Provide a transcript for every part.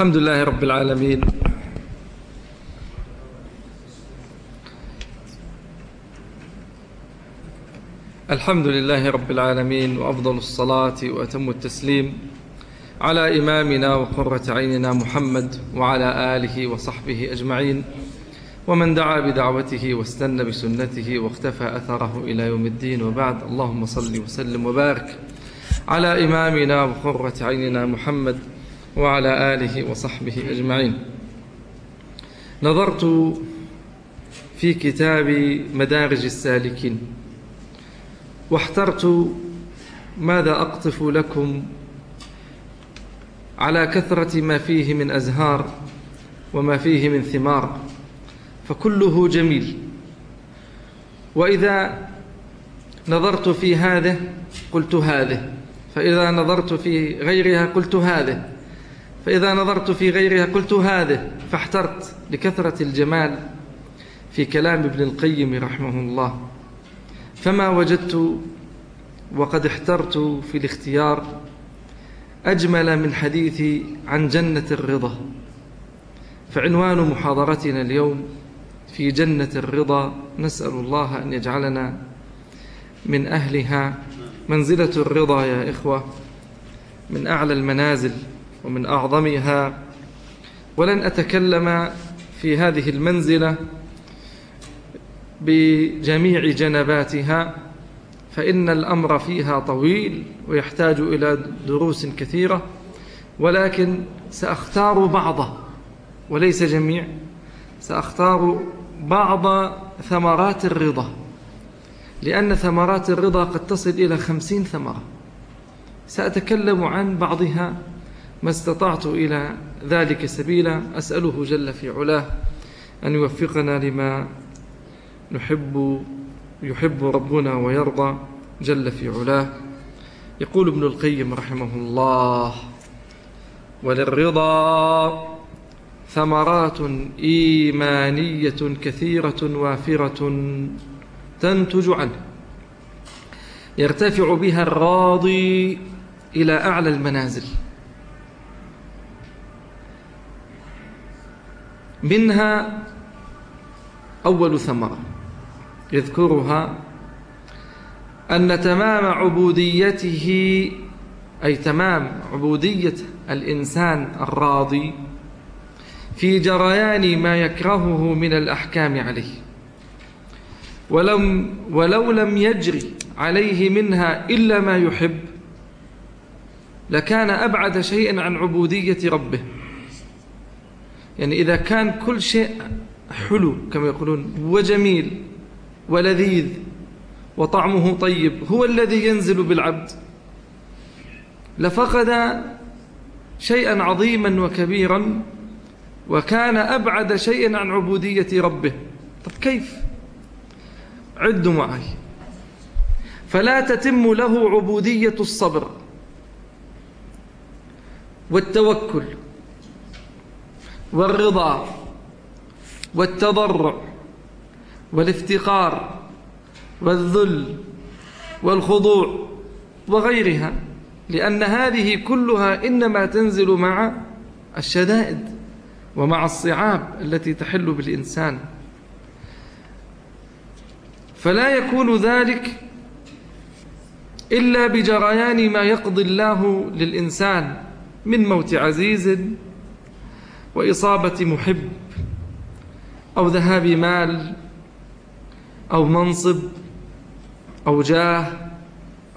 الحمد لله رب العالمين. الحمد لله رب العالمين وأفضل الصلاة وأتم التسليم على إمامنا وقرة عيننا محمد وعلى آله وصحبه أجمعين ومن دعا بدعوته واستنى بسنته واختفى أثره إلى يوم الدين وبعد. اللهم صل وسلم وبارك على إمامنا وقرة عيننا محمد وعلى آله وصحبه أجمعين. نظرت في كتاب مدارج السالكين. واحترت ماذا أقطف لكم على كثرة ما فيه من أزهار وما فيه من ثمار فكله جميل. وإذا نظرت في هذه قلت هذه فإذا نظرت في غيرها قلت هذه. فإذا نظرت في غيرها قلت هذه فاحترت لكثرة الجمال في كلام ابن القيم رحمه الله. فما وجدت وقد احترت في الاختيار أجمل من حديثي عن جنة الرضا. فعنوان محاضرتنا اليوم في جنة الرضا نسأل الله أن يجعلنا من أهلها. منزلة الرضا يا إخوة من أعلى المنازل. ومن أعظمها ولن أتكلم في هذه المنزلة بجميع جنباتها فإن الأمر فيها طويل ويحتاج إلى دروس كثيرة ولكن سأختار بعضه وليس جميع سأختار بعض ثمرات الرضا لأن ثمرات الرضا قد تصل إلى خمسين ثمرة سأتكلم عن بعضها ما استطعت إلى ذلك سبيلا أسأله جل في علاه أن يوفقنا لما نحب يحب ربنا ويرضى جل في علاه. يقول ابن القيم رحمه الله وللرضا ثمرات إيمانية كثيرة وافرة تنتج عنه. يرتفع بها الراضي إلى أعلى المنازل. منها أول ثمرة يذكرها أن تمام عبوديته أي تمام عبودية الإنسان الراضي في جريان ما يكرهه من الأحكام عليه. ولم ولو لم يجري عليه منها إلا ما يحب لكان أبعد شيء عن عبودية ربه. يعني إذا كان كل شيء حلو كما يقولون وجميل ولذيذ وطعمه طيب هو الذي ينزل بالعبد. لفقد شيئا عظيما وكبيرا وكان أبعد شيء عن عبودية ربه. طب كيف؟ عدوا معي. فلا تتم له عبودية الصبر والتوكل. والرضا والتضرع والافتقار والذل والخضوع وغيرها لأن هذه كلها إنما تنزل مع الشدائد ومع الصعاب التي تحل بالإنسان. فلا يكون ذلك إلا بجريان ما يقضي الله للإنسان من موت عزيز وإصابة محب أو ذهاب مال أو منصب أو جاه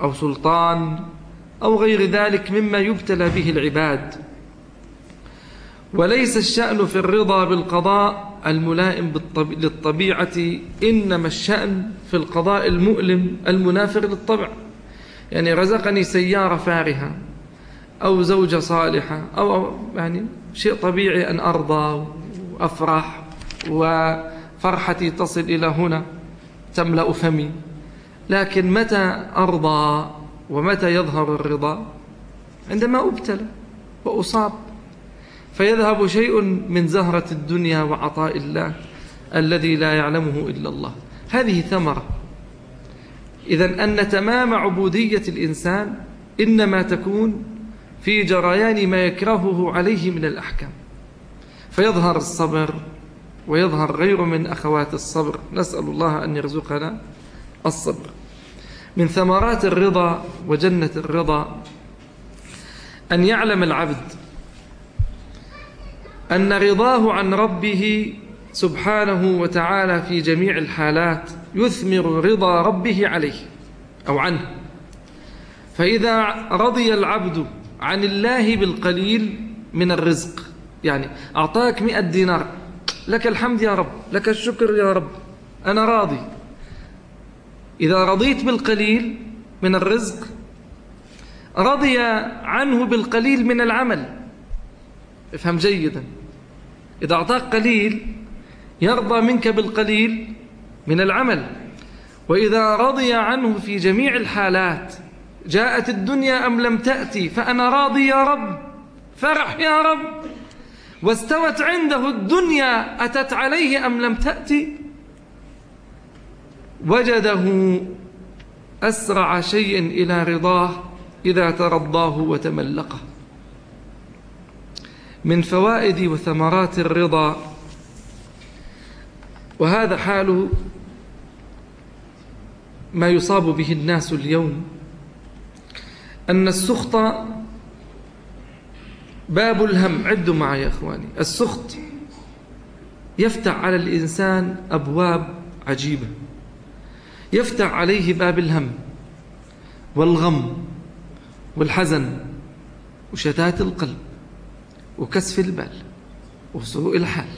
أو سلطان أو غير ذلك مما يبتلى به العباد. وليس الشأن في الرضا بالقضاء الملائم للطبيعة إنما الشأن في القضاء المؤلم المنافر للطبع. يعني رزقني سيارة فارهة أو زوجة صالحة أو يعني شيء طبيعي أن أرضى وأفرح وفرحتي تصل إلى هنا تملأ فمي. لكن متى أرضى ومتى يظهر الرضا؟ عندما أبتلى وأصاب. فيذهب شيء من زهرة الدنيا وعطاء الله الذي لا يعلمه إلا الله. هذه ثمرة. إذا أن تمام عبودية الإنسان إنما تكون في جريان ما يكرهه عليه من الأحكام. فيظهر الصبر ويظهر غير من أخوات الصبر. نسأل الله أن يرزقنا الصبر. من ثمرات الرضا وجنة الرضا أن يعلم العبد أن رضاه عن ربه سبحانه وتعالى في جميع الحالات يثمر رضا ربه عليه أو عنه. فإذا رضي العبد عن الله بالقليل من الرزق. يعني أعطاك مئة دينار لك الحمد يا رب لك الشكر يا رب أنا راضي. إذا رضيت بالقليل من الرزق رضي عنه بالقليل من العمل. افهم جيدا. إذا أعطاك قليل يرضى منك بالقليل من العمل. وإذا رضي عنه في جميع الحالات جاءت الدنيا أم لم تأتي؟ فأنا راضي يا رب. فرح يا رب. واستوت عنده الدنيا أتت عليه أم لم تأتي؟ وجده أسرع شيء إلى رضاه إذا ترضاه وتملقه. من فوائد وثمرات الرضا وهذا حال ما يصاب به الناس اليوم. أن السخط باب الهم. عدوا معي يا أخواني. السخط يفتح على الإنسان أبواب عجيبة. يفتح عليه باب الهم والغم والحزن وشتات القلب وكسف البال وسوء الحال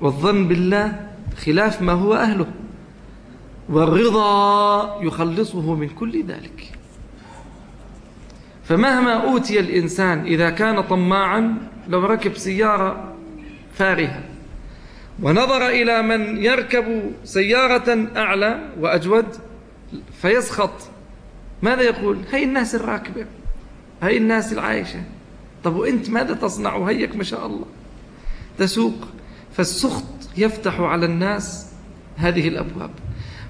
والظن بالله خلاف ما هو أهله. والرضا يخلصه من كل ذلك. فمهما أوتي الإنسان إذا كان طماعا لو ركب سيارة فارهة ونظر إلى من يركب سيارة أعلى وأجود فيسخط ماذا يقول؟ هي الناس الراكبة هي الناس العايشة. طب وإنت ماذا تصنع؟ هيك ما شاء الله. تسوق فالسخط يفتح على الناس هذه الأبواب.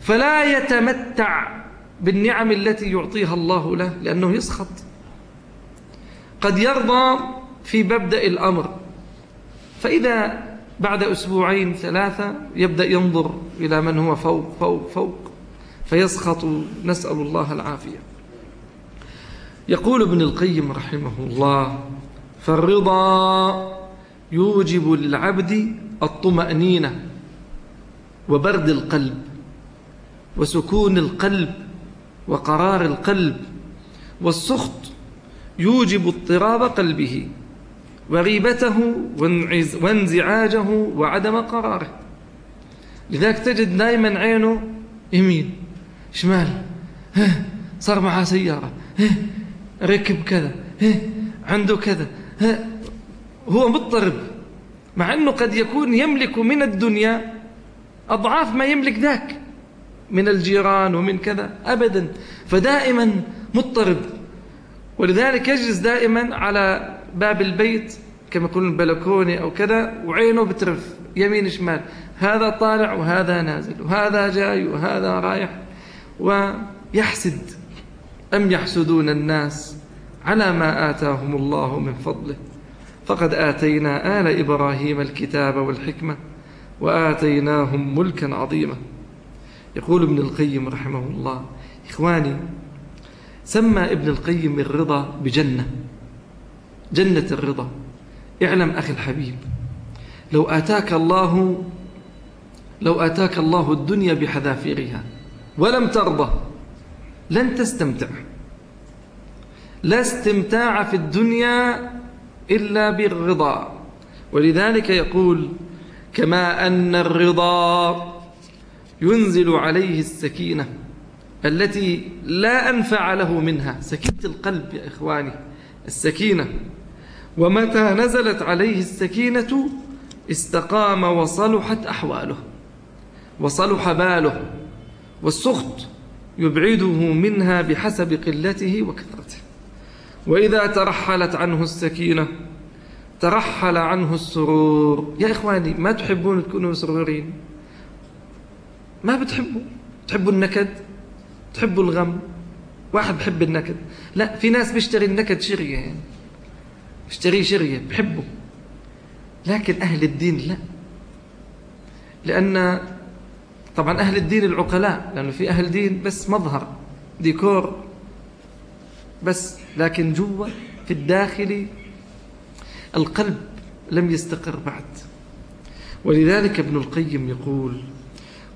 فلا يتمتع بالنعم التي يعطيها الله له لأنه يسخط. قد يرضى في مبدأ الأمر. فإذا بعد أسبوعين ثلاثة يبدأ ينظر إلى من هو فوق فوق فوق فيسخط نسأل الله العافية. يقول ابن القيم رحمه الله فالرضا يوجب للعبد الطمأنينة وبرد القلب وسكون القلب وقرار القلب والسخط يوجب اضطراب قلبه وغيبته وانزعاجه وعدم قراره. لذلك تجد دائما عينه يمين شمال صار معاه سيارة ركب كذا عنده كذا هو مضطرب. مع أنه قد يكون يملك من الدنيا أضعاف ما يملك ذاك من الجيران ومن كذا أبدا. فدائما مضطرب. ولذلك يجلس دائما على باب البيت كما يقولون البلكوني أو كذا وعينه بترف يمين شمال. هذا طالع وهذا نازل وهذا جاي وهذا رايح. ويحسد أم يحسدون الناس على ما آتاهم الله من فضله؟ فقد آتينا آل إبراهيم الكتاب والحكمة وآتيناهم ملكا عظيما. يقول ابن القيم رحمه الله إخواني سمى ابن القيم الرضا بجنة. جنة الرضا. اعلم أخي الحبيب. لو آتاك الله لو آتاك الله الدنيا بحذافيرها ولم ترضى لن تستمتع. لا استمتاع في الدنيا إلا بالرضا. ولذلك يقول كما أن الرضا ينزل عليه السكينة. التي لا أنفع له منها. سكينة القلب يا إخواني السكينة. ومتى نزلت عليه السكينة؟ استقام وصلحت أحواله وصلح باله والسخط يبعده منها بحسب قلته وكثرته. وإذا ترحلت عنه السكينة ترحل عنه السرور. يا إخواني ما تحبون تكونوا مسرورين؟ ما بتحبوا؟ تحبوا النكد؟ تحبوا الغم؟ واحد بحب النكد. لا في ناس بيشتري النكد شرية يعني. اشتريه شرية بحبه. لكن أهل الدين لا. لأن طبعا أهل الدين العقلاء لأنه في أهل دين بس مظهر ديكور بس. لكن جوا في الداخل القلب لم يستقر بعد. ولذلك ابن القيم يقول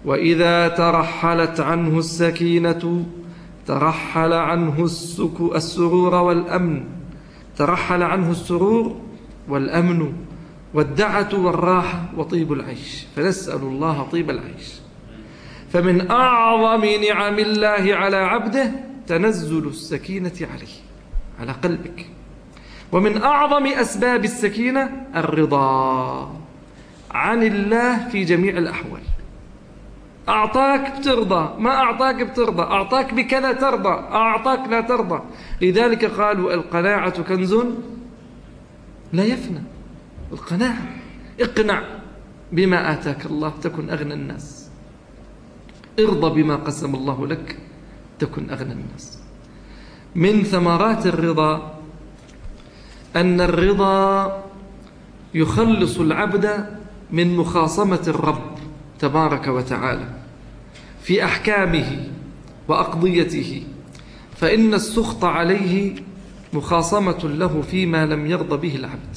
وإذا ترحلت عنه السكينة ترحل عنه السرور والأمن. ترحل عنه السرور والأمن والدعة والراحة وطيب العيش. فنسأل الله طيب العيش. فمن أعظم نعم الله على عبده تنزل السكينة عليه على قلبك. ومن أعظم أسباب السكينة الرضا عن الله في جميع الأحوال. أعطاك بترضى ما أعطاك بترضى أعطاك بكذا ترضى أعطاك لا ترضى. لذلك قالوا القناعة كنز؟ لا يفنى. القناعة. اقنع بما آتاك الله تكن أغنى الناس. ارضى بما قسم الله لك تكن أغنى الناس. من ثمرات الرضا أن الرضا يخلص العبد من مخاصمة الرب. تبارك وتعالى في أحكامه وأقضيته فإن السخط عليه مخاصمة له فيما لم يرضى به العبد.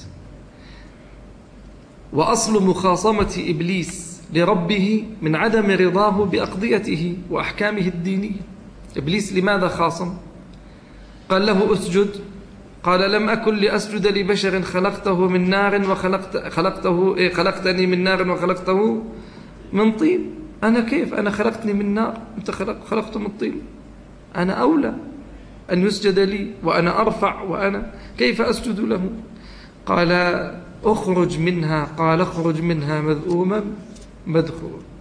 وأصل مخاصمة إبليس لربه من عدم رضاه بأقضيته وأحكامه الدينية. إبليس لماذا خاصم؟ قال له أسجد. قال لم أكن لأسجد لبشر خلقته من نار وخلقت خلقته إيه خلقتني من نار وخلقته من طين. أنا كيف؟ أنا خلقتني من نار. أنت خلق خلقته من طين. أنا أولى أن يسجد لي وأنا أرفع وأنا كيف أسجد له؟ قال اخرج منها قال اخرج منها مذءوما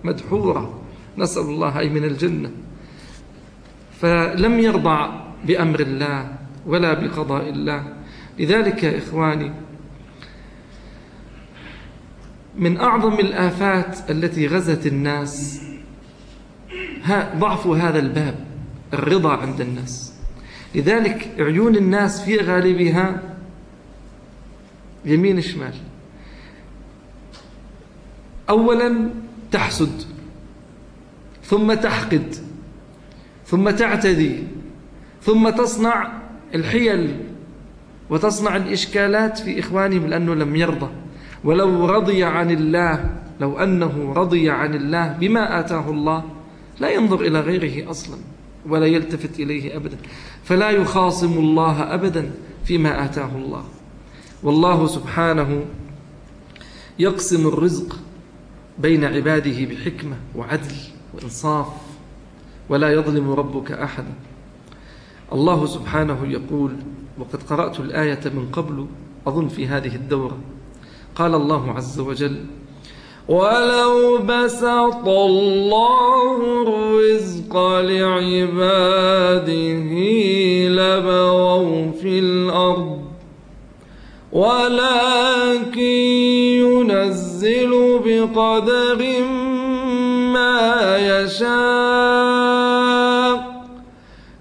مدحورا نسأل الله أي من الجنة. فلم يرضع بأمر الله ولا بقضاء الله. لذلك يا إخواني من أعظم الآفات التي غزت الناس ضعف هذا الباب الرضا عند الناس. لذلك عيون الناس في غالبها يمين شمال. أولا تحسد ثم تحقد ثم تعتدي ثم تصنع الحيل وتصنع الإشكالات في إخوانهم لأنه لم يرضى. ولو رضي عن الله لو أنه رضي عن الله بما آتاه الله لا ينظر إلى غيره أصلا ولا يلتفت إليه أبدا. فلا يخاصم الله أبدا فيما آتاه الله. والله سبحانه يقسم الرزق بين عباده بحكمة وعدل وإنصاف ولا يظلم ربك أحدا الله سبحانه يقول وقد قرأت الآية من قبل أظن في هذه الدورة. قال الله عز وجل ولو بسط الله الرزق لعباده لبغوا في الأرض ولكن ينزل بقدر ما يشاء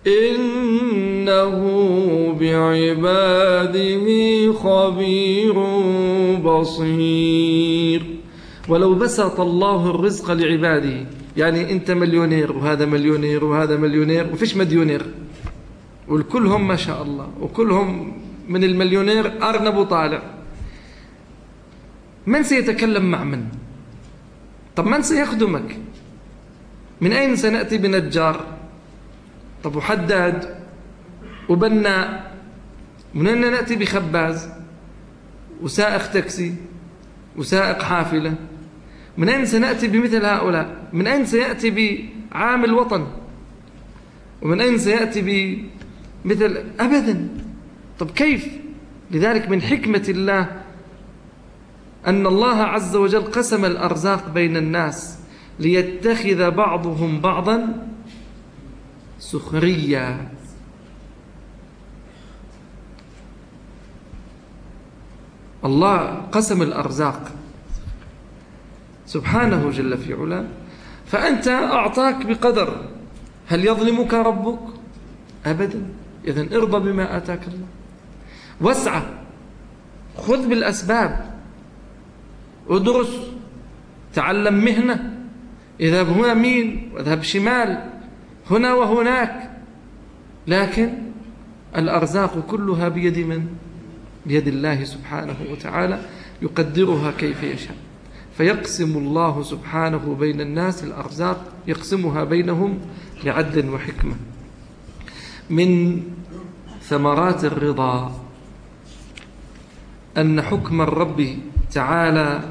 إنه بعباده خبير بصير. ولو بسط الله الرزق لعباده. يعني أنت مليونير وهذا مليونير وهذا مليونير وفيش مليونير والكلهم ما شاء الله. وكلهم من المليونير أرنب وطالع من سيتكلم مع من؟ طب من سيخدمك؟ من أين سنأتي بنجار؟ طب وحداد؟ وبناء من أين نأتي بخباز؟ وسائق تاكسي وسائق حافلة. من أين سنأتي بمثل هؤلاء؟ من أين سيأتي بعامل وطن ومن أين سيأتي بمثل أبدا؟ طب كيف؟ لذلك من حكمة الله أن الله عز وجل قسم الأرزاق بين الناس ليتخذ بعضهم بعضا سخريا. الله قسم الأرزاق. سبحانه جل في علاه. فأنت أعطاك بقدر. هل يظلمك ربك؟ أبدا. إذن ارضى بما آتاك الله. واسعى خذ بالأسباب. ادرس. تعلم مهنة. اذهب هنا يمين واذهب شمال. هنا وهناك. لكن الأرزاق كلها بيد من؟ بيد الله سبحانه وتعالى يقدرها كيف يشاء. فيقسم الله سبحانه بين الناس الأرزاق يقسمها بينهم بعدل وحكمة. من ثمرات الرضا أن حكم الرب تعالى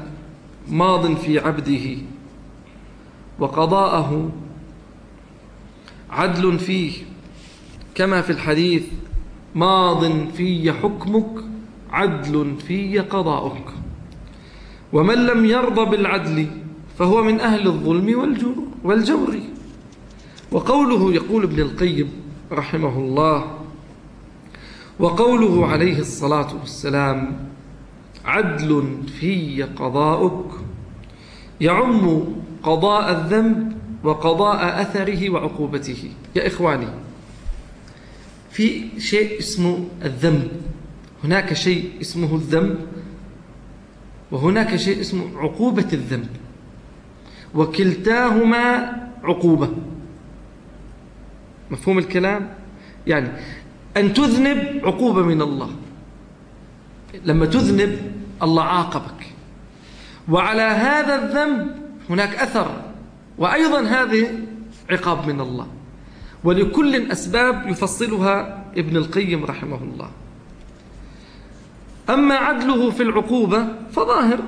ماض في عبده وقضاءه عدل فيه. كما في الحديث ماض في حكمك عدل في قضاؤك. ومن لم يرضى بالعدل فهو من أهل الظلم والجور. وقوله يقول ابن القيم رحمه الله وقوله عليه الصلاة والسلام عدل في قضاؤك. يعم قضاء الذنب وقضاء أثره وعقوبته. يا إخواني في شيء اسمه الذنب. هناك شيء اسمه الذنب وهناك شيء اسمه عقوبة الذنب وكلتاهما عقوبة. مفهوم الكلام؟ يعني أن تذنب عقوبة من الله. لما تذنب الله عاقبك. وعلى هذا الذنب هناك أثر وأيضا هذه عقاب من الله. ولكل أسباب يفصلها ابن القيم رحمه الله. أما عدله في العقوبة فظاهر.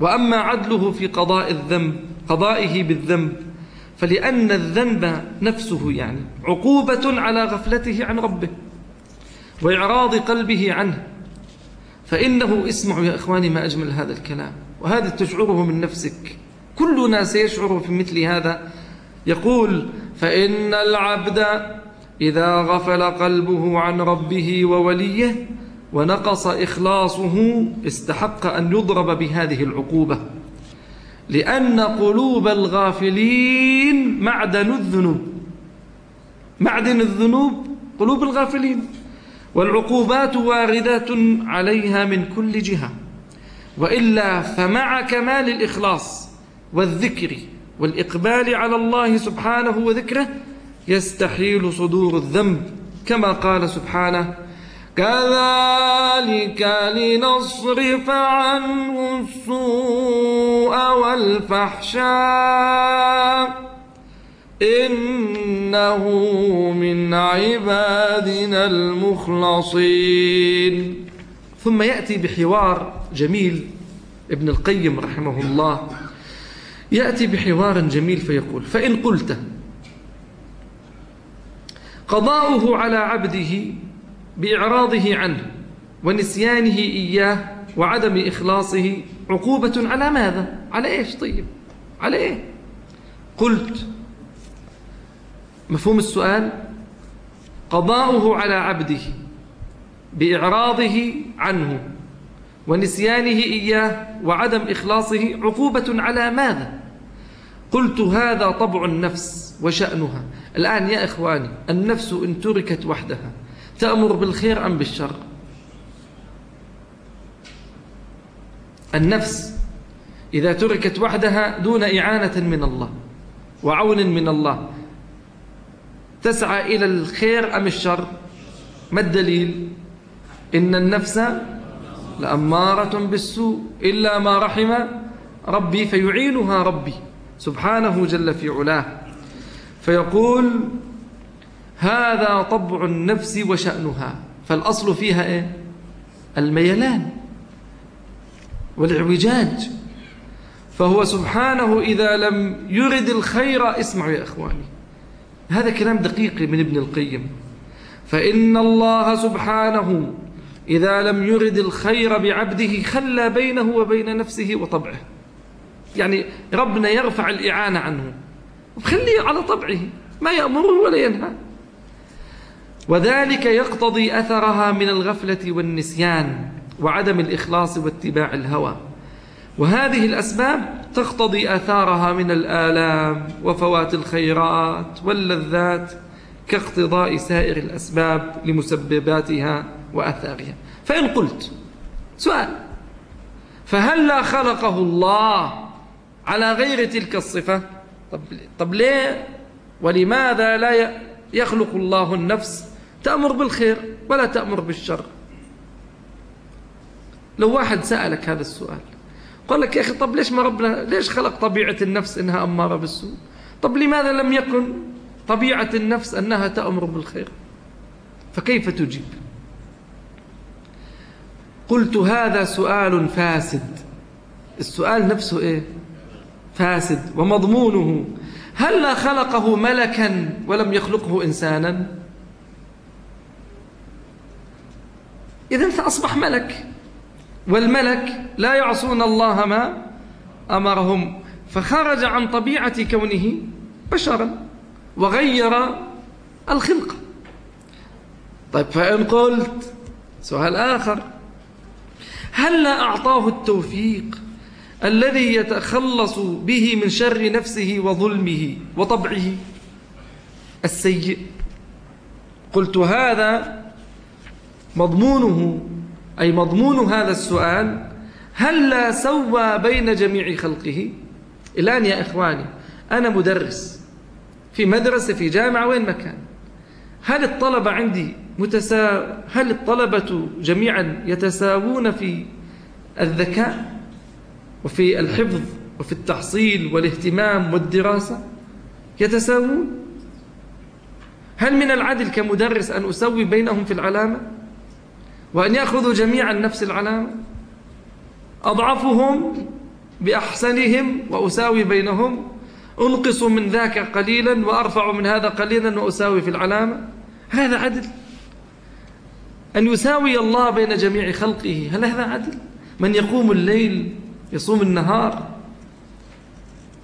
وأما عدله في قضاء الذنب قضائه بالذنب فلأن الذنب نفسه يعني عقوبة على غفلته عن ربه وإعراض قلبه عنه. فإنه اسمعوا يا إخواني ما أجمل هذا الكلام وهذا تشعره من نفسك. كلنا سيشعر في مثل هذا. يقول فإن العبد إذا غفل قلبه عن ربه ووليه ونقص إخلاصه استحق أن يضرب بهذه العقوبة. لأن قلوب الغافلين معدن الذنوب. معدن الذنوب قلوب الغافلين. والعقوبات واردات عليها من كل جهة. وإلا فمع كمال الإخلاص والذكر والإقبال على الله سبحانه وذكره يستحيل صدور الذنب كما قال سبحانه كذلك لنصرف عنه السوء والفحشاء إنه من عبادنا المخلصين. ثم يأتي بحوار جميل ابن القيم رحمه الله. يأتي بحوار جميل فيقول فإن قلت قضاؤه على عبده بإعراضه عنه ونسيانه إياه وعدم إخلاصه عقوبة على ماذا؟ على إيش طيب؟ على إيه؟ قلت مفهوم السؤال قضاؤه على عبده بإعراضه عنه ونسيانه إياه وعدم إخلاصه عقوبة على ماذا؟ قلت هذا طبع النفس وشأنها الآن يا إخواني النفس إن تركت وحدها تأمر بالخير أم بالشر؟ النفس إذا تركت وحدها دون إعانة من الله وعون من الله تسعى إلى الخير أم الشر؟ ما الدليل؟ إن النفس لأمارة بالسوء إلا ما رحم ربي فيعينها ربي سبحانه جل في علاه. فيقول هذا طبع النفس وشأنها. فالأصل فيها إيه؟ الميلان والإعوجاج. فهو سبحانه إذا لم يرد الخير اسمعوا يا إخواني. هذا كلام دقيق من ابن القيم. فإن الله سبحانه إذا لم يرد الخير بعبده خلى بينه وبين نفسه وطبعه. يعني ربنا يرفع الإعانة عنه. وخليه على طبعه. ما يأمره ولا ينهى. وذلك يقتضي أثرها من الغفلة والنسيان وعدم الإخلاص واتباع الهوى. وهذه الأسباب تقتضي آثارها من الآلام وفوات الخيرات واللذات كاقتضاء سائر الأسباب لمسبباتها وأثارها. فإن قلت سؤال فهل لا خلقه الله على غير تلك الصفة؟ طب, طب ليه؟ ولماذا لا يخلق الله النفس تأمر بالخير ولا تأمر بالشر. لو واحد سألك هذا السؤال قال لك يا أخي طب ليش ما ربنا ليش خلق طبيعة النفس إنها أمارة بالسوء؟ طب لماذا لم يكن طبيعة النفس أنها تأمر بالخير؟ فكيف تجيب؟ قلت هذا سؤال فاسد. السؤال نفسه إيه؟ فاسد ومضمونه. هل خلقه ملكا ولم يخلقه إنسانا؟ إذن فأصبح ملك. والملك لا يعصون الله ما أمرهم. فخرج عن طبيعة كونه بشرا وغير الخلقة طيب فإن قلت سؤال آخر. هل لا أعطاه التوفيق الذي يتخلص به من شر نفسه وظلمه وطبعه السيء؟ قلت هذا مضمونه أي مضمون هذا السؤال هل لا سوى بين جميع خلقه؟ الآن يا إخواني أنا مدرس في مدرسة في جامعة وين مكان هل الطلبة عندي متسا هل الطلبة جميعا يتساوون في الذكاء وفي الحفظ وفي التحصيل والاهتمام والدراسة؟ يتساوون؟ هل من العدل كمدرس أن أسوي بينهم في العلامة؟ وأن يأخذوا جميعا نفس العلامة أضعفهم بأحسنهم وأساوي بينهم أنقص من ذاك قليلا وأرفع من هذا قليلا وأساوي في العلامة هذا عدل. أن يساوي الله بين جميع خلقه هل هذا عدل؟ من يقوم الليل يصوم النهار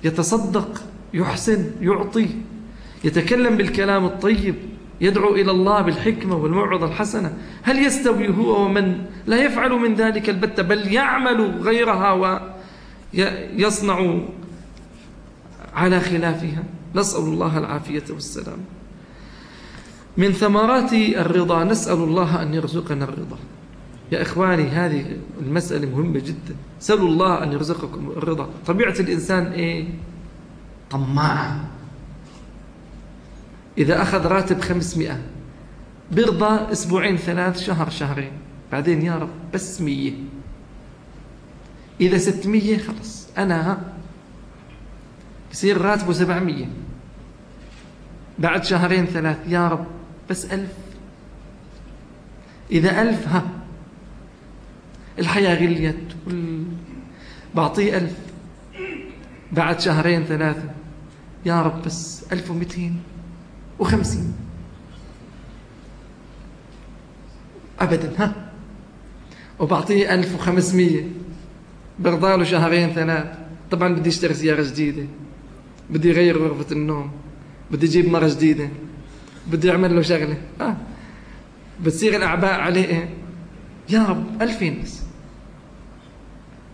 يتصدق يحسن يعطي يتكلم بالكلام الطيب. يدعو إلى الله بالحكمة والموعظة الحسنة. هل يستوي هو ومن؟ لا يفعل من ذلك البتة بل يعمل غيرها ويصنع على خلافها. نسأل الله العافية والسلام. من ثمرات الرضا نسأل الله أن يرزقنا الرضا. يا إخواني هذه المسألة مهمة جدا. سألوا الله أن يرزقكم الرضا. طبيعة الإنسان إيه؟ طماع إذا أخذ راتب خمسمائة برضى أسبوعين ثلاث شهر شهرين. بعدين يا رب بس مية. إذا ستمية خلص أنا ها يصير راتبه سبعمية. بعد شهرين ثلاث يا رب بس ألف. إذا ألف ها الحياة غليت بعطيه ألف. بعد شهرين ثلاثة يا رب بس ألف ومئتين. وخمسين. أبدا ها؟ وبعطيه ألف وخمسمية. برضاله شهرين ثلاث طبعا بدي أشتري سيارة جديدة. بدي يغير غرفة النوم. بدي أجيب مرة جديدة. بدي أعمل له شغلة. آه. بتصير الأعباء عليه إيه؟ يا رب ألفين بس.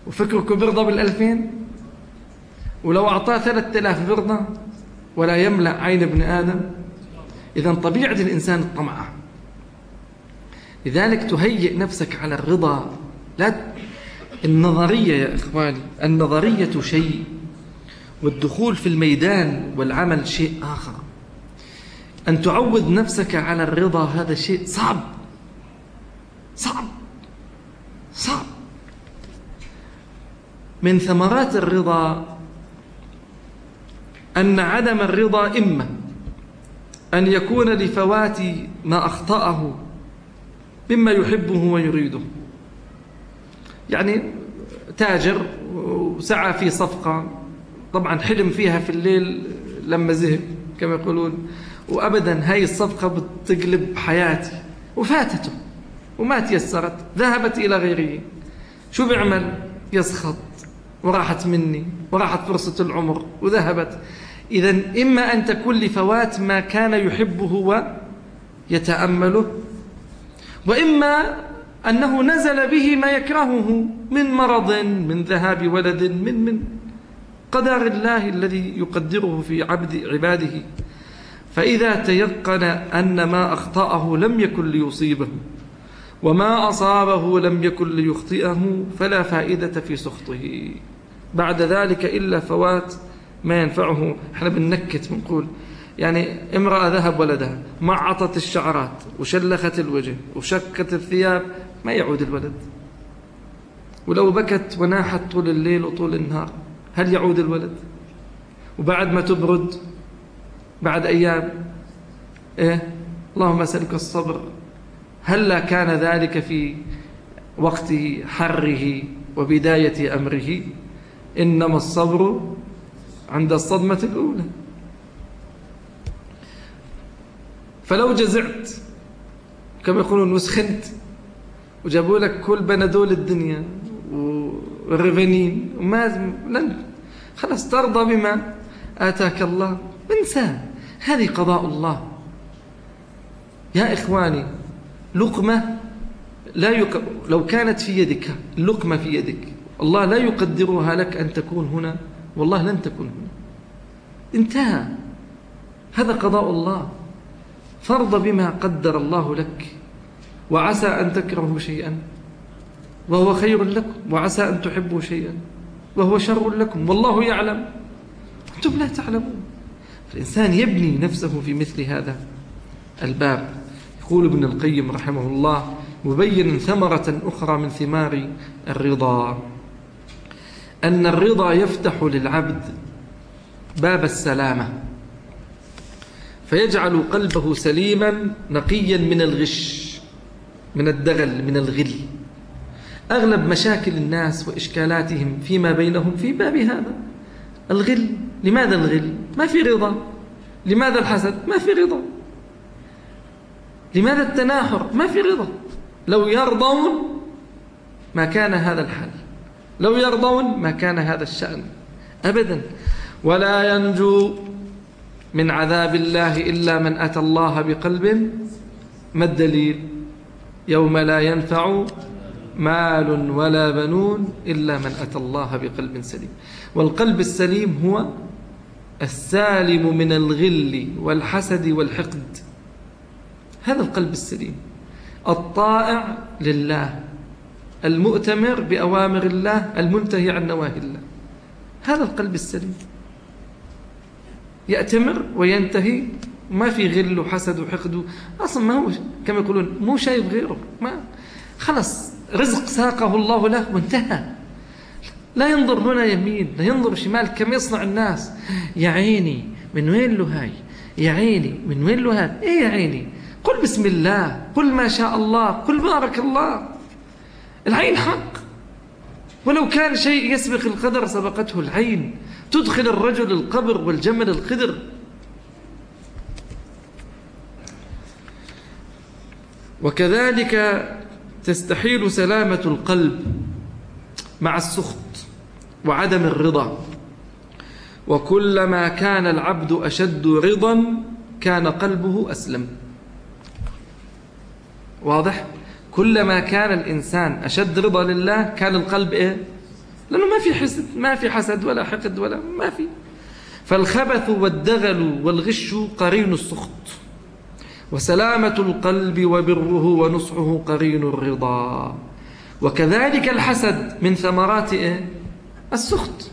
وفكركم بيرضى بالألفين؟ ولو أعطاه ثلاثة آلاف بيرضى ولا يملأ عين ابن آدم. إذا طبيعة الإنسان الطمع لذلك تهيئ نفسك على الرضا. لا النظرية يا إخواني النظرية شيء والدخول في الميدان والعمل شيء آخر. أن تعود نفسك على الرضا هذا شيء صعب. صعب. صعب. من ثمرات الرضا أن عدم الرضا إما. أن يكون لفوات ما أخطأه مما يحبه ويريده. يعني تاجر وسعى في صفقة طبعا حلم فيها في الليل لما زهق كما يقولون وأبدا هاي الصفقة بتقلب حياتي. وفاتته وما تيسرت ذهبت إلى غيره. شو بيعمل يسخط وراحت مني وراحت فرصة العمر وذهبت. إذا إما أن تكون لفوات ما كان يحبه ويتأمله وإما أنه نزل به ما يكرهه من مرض من ذهاب ولد من من قدر الله الذي يقدره في عبد عباده. فإذا تيقن أن ما أخطأه لم يكن ليصيبه وما أصابه لم يكن ليخطئه فلا فائدة في سخطه. بعد ذلك إلا فوات ما ينفعه. إحنا بننكت بنقول يعني امرأة ذهب ولدها معطت الشعرات وشلخت الوجه وشكت الثياب ما يعود الولد. ولو بكت وناحت طول الليل وطول النهار هل يعود الولد؟ وبعد ما تبرد بعد أيام إيه؟ اللهم أسألك الصبر. هل كان ذلك في وقت حره وبداية أمره؟ إنما الصبر عند الصدمة الأولى. فلو جزعت كما يقولون وسخنت وجابوا لك كل بنادول الدنيا والريفينين وما لن خلاص ترضى بما آتاك الله. انسى هذه قضاء الله. يا إخواني لقمة لا يك... لو كانت في يدك لقمة في يدك الله لا يقدرها لك أن تكون هنا. والله لن تكون هنا انتهى. هذا قضاء الله. فارض بما قدر الله لك وعسى أن تكرهوا شيئا وهو خير لكم وعسى أن تحبوا شيئا وهو شر لكم والله يعلم. أنتم لا تعلمون. الإنسان يبني نفسه في مثل هذا الباب. يقول ابن القيم رحمه الله مبين ثمرة أخرى من ثمار الرضا. أن الرضا يفتح للعبد باب السلامة فيجعل قلبه سليما نقيا من الغش من الدغل من الغل أغلب مشاكل الناس وإشكالاتهم فيما بينهم في باب هذا الغل لماذا الغل؟ ما في رضا لماذا الحسد؟ ما في رضا لماذا التناحر؟ ما في رضا لو يرضون ما كان هذا الحال لو يرضون ما كان هذا الشأن أبدا. ولا ينجو من عذاب الله إلا من أتى الله بقلب ما الدليل يوم لا ينفع مال ولا بنون إلا من أتى الله بقلب سليم. والقلب السليم هو السالم من الغل والحسد والحقد. هذا القلب السليم. الطائع لله. المؤتمر بأوامر الله المنتهي عن نواهي الله. هذا القلب السليم. يأتمر وينتهي. ما في غل وحسد وحقد. أصلا ما هو كما يقولون مو شايف غيره. ما خلص رزق ساقه الله له وانتهى. لا ينظر هنا يمين لا ينظر شمال كم يصنع الناس. يا عيني من وين له هاي؟ يا عيني من وين له هذا؟ إيه يا عيني؟ قل بسم الله قل ما شاء الله قل بارك الله. العين حق. ولو كان شيء يسبق القدر سبقته العين. تدخل الرجل القبر والجمل القدر وكذلك تستحيل سلامة القلب مع السخط وعدم الرضا. وكلما كان العبد أشد رضا كان قلبه أسلم. واضح؟ كلما كان الإنسان أشد رضا لله كان القلب إيه؟ لأنه ما في حسد ما في حسد ولا حقد ولا ما في. فالخبث والدغل والغش قرين السخط. وسلامة القلب وبره ونصحه قرين الرضا. وكذلك الحسد من ثمرات إيه؟ السخط.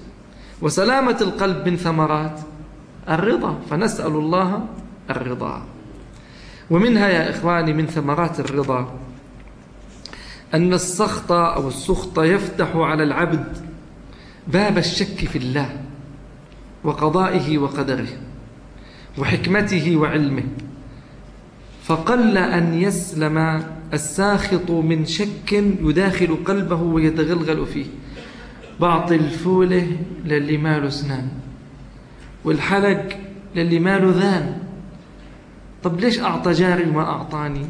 وسلامة القلب من ثمرات الرضا. فنسأل الله الرضا. ومنها يا إخواني من ثمرات الرضا. أن السخط أو السخط يفتح على العبد باب الشك في الله وقضائه وقدره وحكمته وعلمه. فقل أن يسلم الساخط من شك يداخل قلبه ويتغلغل فيه. بعطي الفولة للي ماله سنان والحلق للي ماله ذان. طب ليش أعطى جاري وما أعطاني؟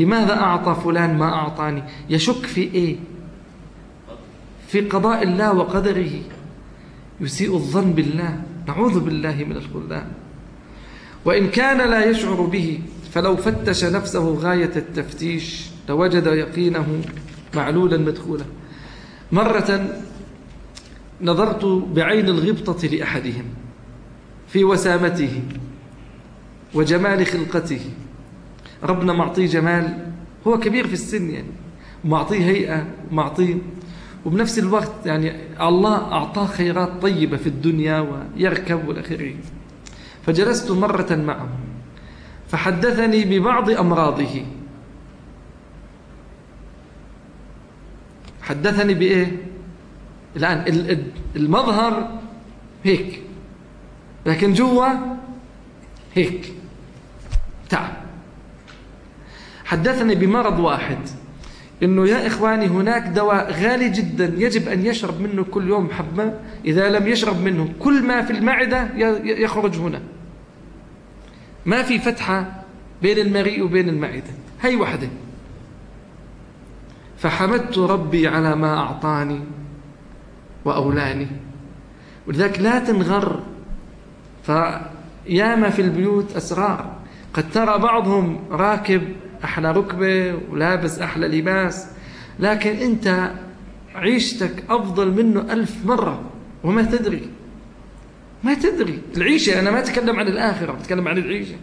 لماذا أعطى فلان ما أعطاني؟ يشك في إيه؟ في قضاء الله وقدره. يسيء الظن بالله. نعوذ بالله من الخذلان وإن كان لا يشعر به فلو فتش نفسه غاية التفتيش لوجد يقينه معلولا مدخولا. مرة نظرت بعين الغبطة لأحدهم في وسامته وجمال خلقته. ربنا معطيه جمال. هو كبير في السن يعني. معطيه هيئة معطيه. وبنفس الوقت يعني الله أعطاه خيرات طيبة في الدنيا ويركب والآخرين. فجلست مرة معه. فحدثني ببعض أمراضه. حدثني بإيه؟ الآن المظهر هيك. لكن جوا هيك. تعب. حدثني بمرض واحد. إنه يا إخواني هناك دواء غالي جدا يجب أن يشرب منه كل يوم حبة. إذا لم يشرب منه كل ما في المعدة يخرج هنا. ما في فتحة بين المريء وبين المعدة. هي وحدة. فحمدت ربي على ما أعطاني وأولاني. ولذلك لا تنغر. فياما في البيوت أسرار. قد ترى بعضهم راكب أحلى ركبة ولابس أحلى لباس لكن أنت عيشتك أفضل منه ألف مرة وما تدري. ما تدري. العيشة أنا ما أتكلم عن الآخرة أتكلم عن العيشة.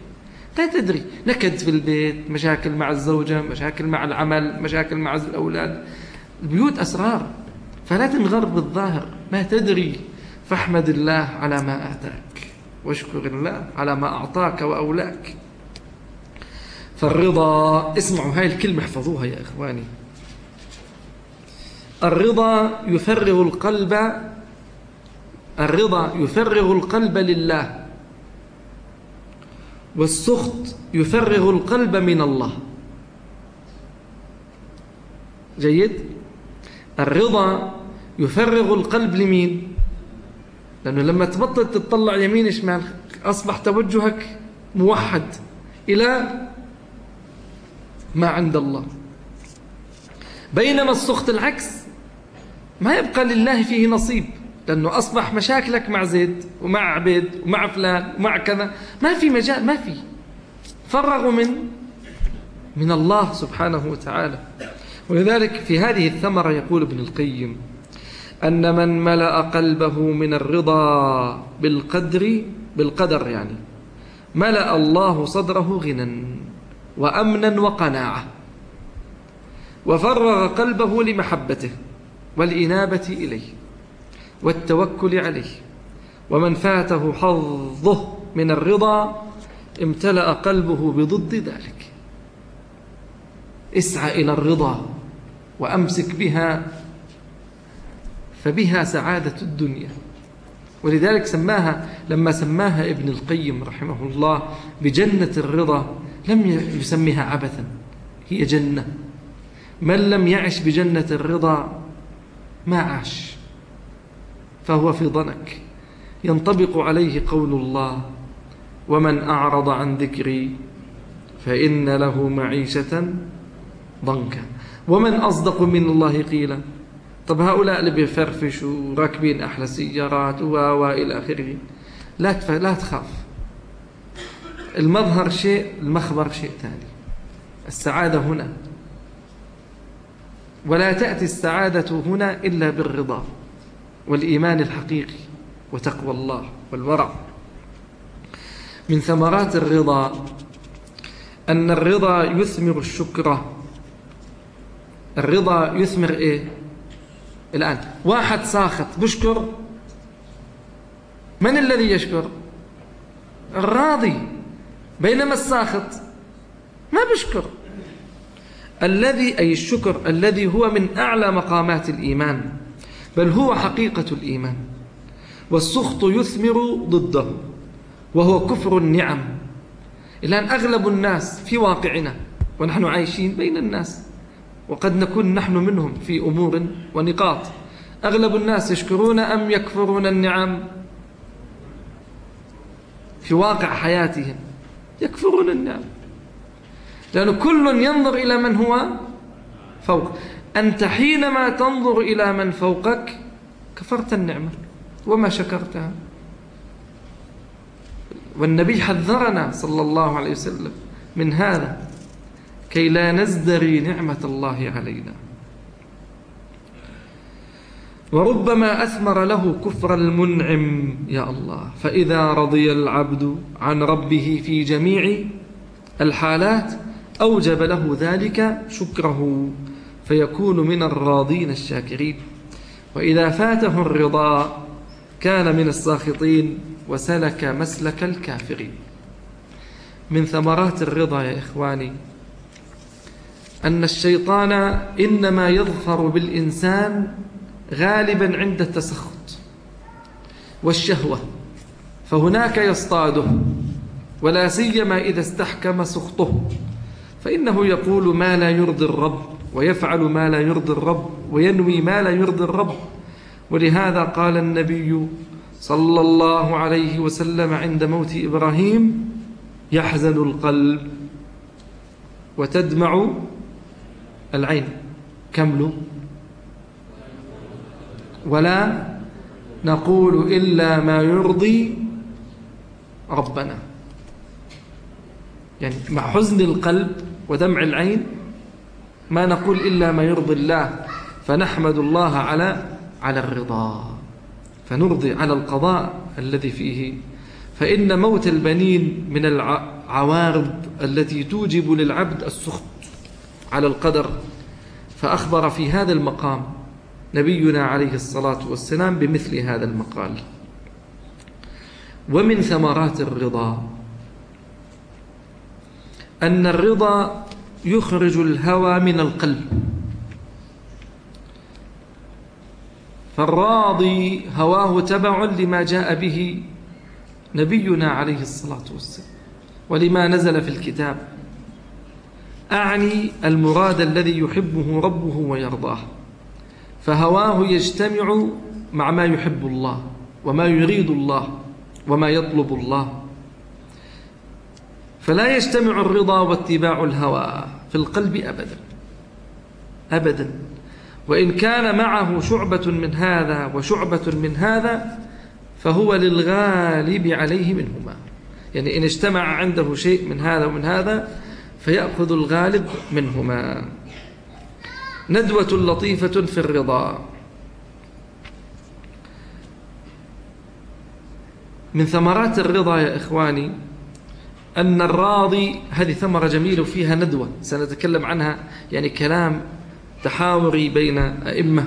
لا تدري. نكد في البيت مشاكل مع الزوجة مشاكل مع العمل مشاكل مع الأولاد. البيوت أسرار فلا تنغر بالظاهر. ما تدري. فاحمد الله على ما آتاك واشكر الله على ما أعطاك وأولاك. فالرضا اسمعوا هاي الكلمة احفظوها يا إخواني. الرضا يفرغ القلب الرضا يفرغ القلب لله. والسخط يفرغ القلب من الله. جيد؟ الرضا يفرغ القلب لمين؟ لأنه لما تبطل تطلع يمين شمال أصبح توجهك موحد إلى ما عند الله. بينما السخط العكس ما يبقى لله فيه نصيب لأنه أصبح مشاكلك مع زيد ومع عبيد ومع فلان ومع كذا. ما في مجال ما في. فرغوا من من الله سبحانه وتعالى. ولذلك في هذه الثمرة يقول ابن القيم أن من ملأ قلبه من الرضا بالقدر بالقدر يعني ملأ الله صدره غنى. وأمنا وقناعة. وفرغ قلبه لمحبته والإنابة إليه والتوكل عليه. ومن فاته حظه من الرضا امتلأ قلبه بضد ذلك. اسعى إلى الرضا وأمسك بها فبها سعادة الدنيا. ولذلك سماها لما سماها ابن القيم رحمه الله بجنة الرضا لم يسميها عبثا هي جنة. من لم يعش بجنة الرضا ما عاش فهو في ضنك. ينطبق عليه قول الله ومن أعرض عن ذكري فإن له معيشة ضنكا. ومن أصدق من الله قيلا. طب هؤلاء اللي بيفرفشوا وراكبين أحلى سيارات وإلى آخره لا لا تخاف. المظهر شيء المخبر شيء ثاني. السعادة هنا. ولا تأتي السعادة هنا إلا بالرضا والإيمان الحقيقي وتقوى الله والورع. من ثمرات الرضا أن الرضا يثمر الشكر. الرضا يثمر إيه؟ الآن. واحد ساخط بشكر. من الذي يشكر؟ الراضي. بينما الساخط ما بشكر. الذي أي الشكر الذي هو من أعلى مقامات الإيمان بل هو حقيقة الإيمان. والسخط يثمر ضده وهو كفر النعم. الآن أغلب الناس في واقعنا ونحن عايشين بين الناس وقد نكون نحن منهم في أمور ونقاط. أغلب الناس يشكرون أم يكفرون النعم؟ في واقع حياتهم. يكفرون النعم لأن كل ينظر إلى من هو فوق. أنت حينما تنظر إلى من فوقك كفرت النعمة وما شكرتها. والنبي حذرنا صلى الله عليه وسلم من هذا. كي لا نزدري نعمة الله علينا. وربما أثمر له كفر المنعم. يا الله فإذا رضي العبد عن ربه في جميع الحالات أوجب له ذلك شكره فيكون من الراضين الشاكرين. وإذا فاته الرضا كان من الساخطين وسلك مسلك الكافرين. من ثمرات الرضا يا إخواني أن الشيطان إنما يظفر بالإنسان غالبا عند التسخط. والشهوة فهناك يصطاده ولا سيما إذا استحكم سخطه. فإنه يقول ما لا يرضي الرب ويفعل ما لا يرضي الرب وينوي ما لا يرضي الرب. ولهذا قال النبي صلى الله عليه وسلم عند موت إبراهيم يحزن القلب وتدمع العين. كملوا ولا نقول إلا ما يرضي ربنا. يعني مع حزن القلب ودمع العين ما نقول إلا ما يرضي الله فنحمد الله على على الرضا. فنرضي على القضاء الذي فيه. فإن موت البنين من العوارض التي توجب للعبد السخط على القدر فأخبر في هذا المقام نبينا عليه الصلاة والسلام بمثل هذا المقال. ومن ثمرات الرضا أن الرضا يخرج الهوى من القلب. فالراضي هواه تبع لما جاء به نبينا عليه الصلاة والسلام. ولما نزل في الكتاب أعني المراد الذي يحبه ربه ويرضاه. فهواه يجتمع مع ما يحب الله وما يريد الله وما يطلب الله. فلا يجتمع الرضا واتباع الهوى في القلب أبدا أبدا. وإن كان معه شعبة من هذا وشعبة من هذا فهو للغالب عليه منهما. يعني إن اجتمع عنده شيء من هذا ومن هذا فيأخذ الغالب منهما. ندوة لطيفة في الرضا. من ثمرات الرضا يا إخواني أن الراضي هذه ثمرة جميلة وفيها ندوة سنتكلم عنها يعني كلام تحاوري بين أئمة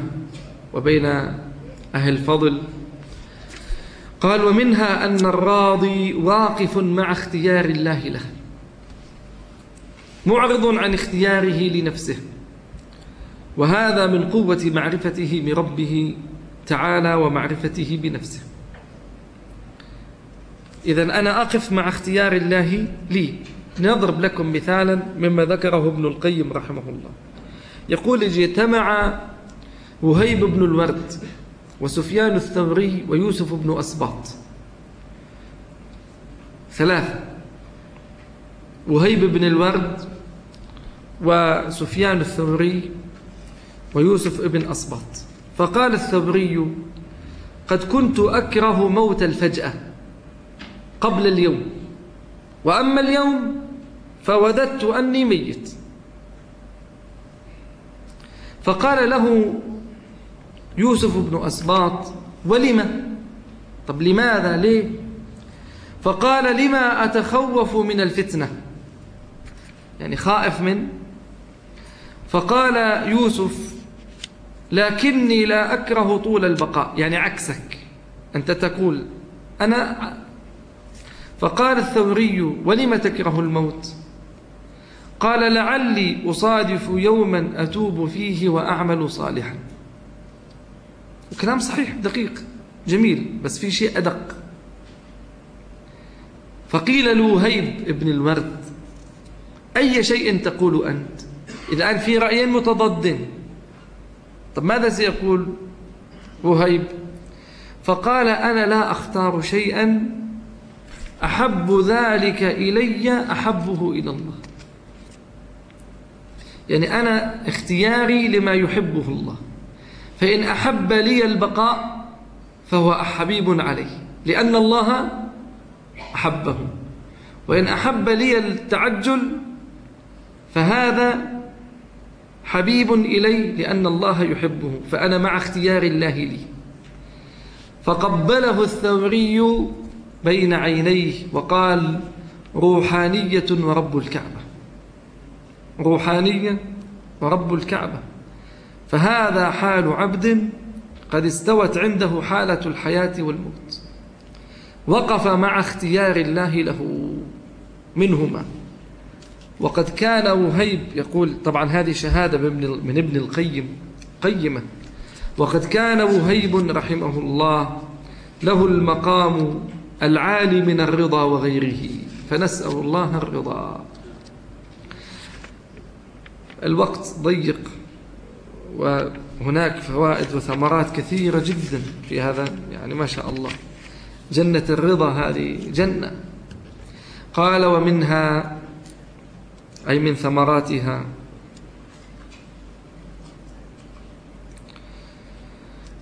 وبين أهل الفضل. قال ومنها أن الراضي واقف مع اختيار الله له معرض عن اختياره لنفسه وهذا من قوة معرفته بربه تعالى ومعرفته بنفسه. إذا أنا أقف مع اختيار الله لي. نضرب لكم مثالا مما ذكره ابن القيم رحمه الله. يقول اجتمع وهيب بن الورد وسفيان الثوري ويوسف بن أسباط. ثلاثة وهيب بن الورد وسفيان الثوري ويوسف بن أسباط فقال الثوري قد كنت أكره موت الفجأة قبل اليوم. وأما اليوم فوددت أني ميت. فقال له يوسف بن أسباط ولم؟ طب لماذا؟ ليه؟ فقال لما أتخوف من الفتنة. يعني خائف من. فقال يوسف لكني لا أكره طول البقاء. يعني عكسك. أنت تقول أنا فقال الثوري ولم تكره الموت؟ قال لعلي أصادف يوما أتوب فيه وأعمل صالحا. كلام صحيح دقيق جميل بس في شيء أدق. فقيل له هيب ابن الورد أي شيء تقول أنت؟ الآن في رأيين متضادين طب ماذا سيقول وهيب؟ فقال أنا لا أختار شيئا أحب ذلك إلي أحبه إلى الله. يعني أنا اختياري لما يحبه الله. فإن أحب لي البقاء فهو حبيب عليه لأن الله أحبه. وإن أحب لي التعجل فهذا حبيب إلي لأن الله يحبه فأنا مع اختيار الله لي. فقبله الثوري بين عينيه وقال روحانية ورب الكعبة. روحانية ورب الكعبة. فهذا حال عبد قد استوت عنده حالة الحياة والموت. وقف مع اختيار الله له منهما. وقد كان وهيب يقول طبعا هذه شهادة من ابن القيم قيمة. وقد كان وهيب رحمه الله له المقام العالي من الرضا وغيره فنسأل الله الرضا. الوقت ضيق وهناك فوائد وثمرات كثيرة جدا في هذا يعني ما شاء الله. جنة الرضا هذه جنة. قال ومنها أي من ثمراتها.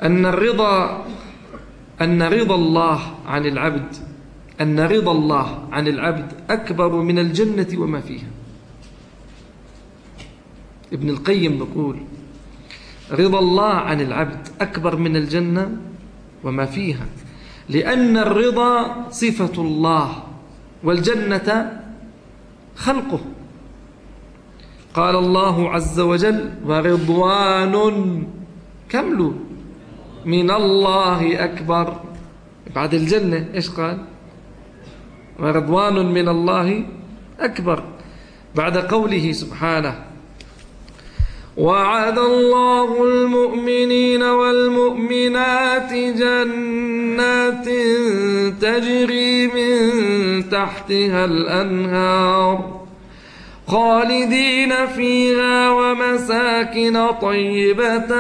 أن الرضا أن رضا الله عن العبد أن رضا الله عن العبد أكبر من الجنة وما فيها. ابن القيم يقول رضا الله عن العبد أكبر من الجنة وما فيها لأن الرضا صفة الله والجنة خلقه. قال الله عز وجل ورضوان. كملوا من الله أكبر. بعد الجنة إيش قال؟ ورضوان من الله أكبر. بعد قوله سبحانه وعد الله المؤمنين والمؤمنات جنات تجري من تحتها الأنهار. خالدين فيها ومساكن طيبة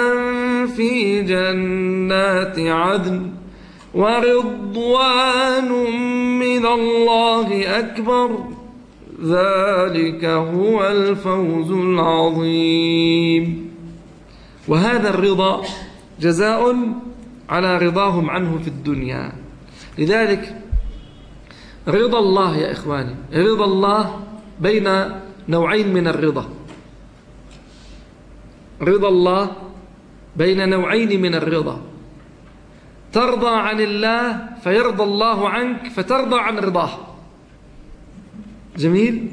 في جنات عدن ورضوان من الله أكبر. ذلك هو الفوز العظيم. وهذا الرضا جزاء على رضاهم عنه في الدنيا. لذلك رضا الله يا إخواني رضا الله بين نوعين من الرضا. رضا الله بين نوعين من الرضا. ترضى عن الله فيرضى الله عنك فترضى عن رضاه. جميل؟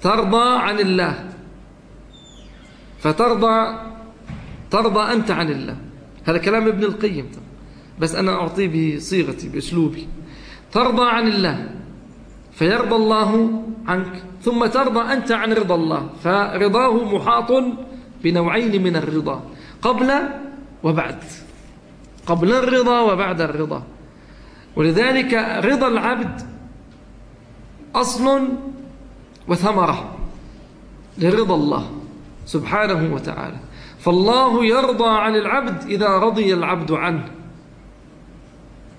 ترضى عن الله فترضى ترضى أنت عن الله. هذا كلام ابن القيم. بس أنا أعطيه بصيغتي بأسلوبي. ترضى عن الله فيرضى الله عنك ثم ترضى أنت عن رضا الله فرضاه محاط بنوعين من الرضا قبل وبعد قبل الرضا وبعد الرضا. ولذلك رضا العبد أصل وثمرة لرضا الله سبحانه وتعالى. فالله يرضى عن العبد إذا رضي العبد عنه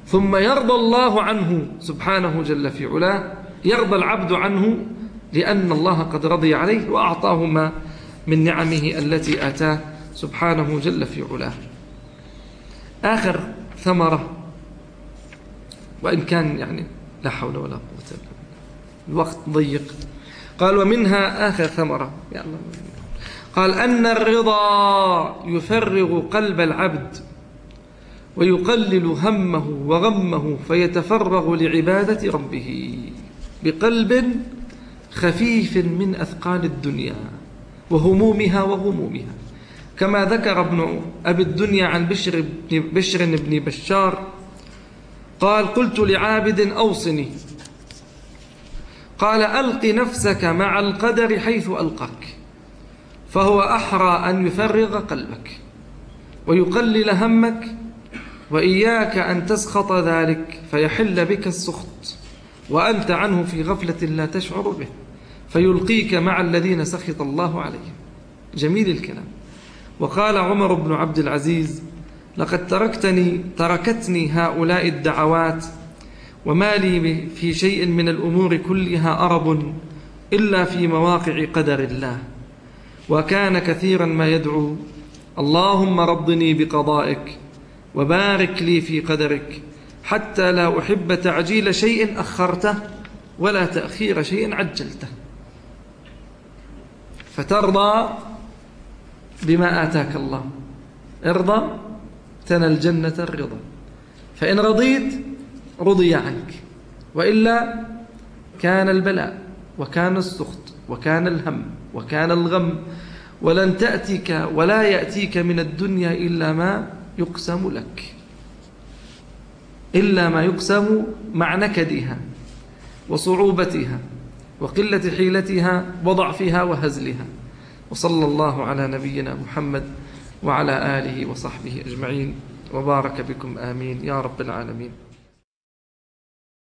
ثم يرضى الله عنه سبحانه جل في علاه. يرضى العبد عنه لأن الله قد رضي عليه وأعطاه ما من نعمه التي آتاه سبحانه جل في علاه. آخر ثمرة وإن كان يعني لا حول ولا قوة إلا بالله. الوقت ضيق. قال ومنها آخر ثمرة. الله قال أن الرضا يفرغ قلب العبد ويقلل همه وغمه فيتفرغ لعبادة ربه. بقلب خفيف من أثقال الدنيا وهمومها وغمومها كما ذكر ابن أبي الدنيا عن بشر بن, بشر بن بشار قال قلت لعابد أوصني. قال ألق نفسك مع القدر حيث ألقاك فهو أحرى أن يفرغ قلبك ويقلل همك وإياك أن تسخط ذلك فيحل بك السخط. وأنت عنه في غفلة لا تشعر به. فيلقيك مع الذين سخط الله عليهم. جميل الكلام. وقال عمر بن عبد العزيز لقد تركتني تركتني هؤلاء الدعوات وما لي في شيء من الأمور كلها أرب إلا في مواقع قدر الله. وكان كثيرا ما يدعو اللهم رضني بقضائك وبارك لي في قدرك حتى لا أحب تعجيل شيء أخرته ولا تأخير شيء عجلته. فترضى بما آتاك الله. ارضى تنل جنة الرضا. فإن رضيت رضي عنك. وإلا كان البلاء وكان السخط وكان الهم وكان الغم. ولن تأتيك ولا يأتيك من الدنيا إلا ما يقسم لك. إلا ما يقسم مع نكدها وصعوبتها وقلة حيلتها وضعفها وهزلها. وصلى الله على نبينا محمد وعلى آله وصحبه أجمعين. وبارك بكم. آمين. يا رب العالمين.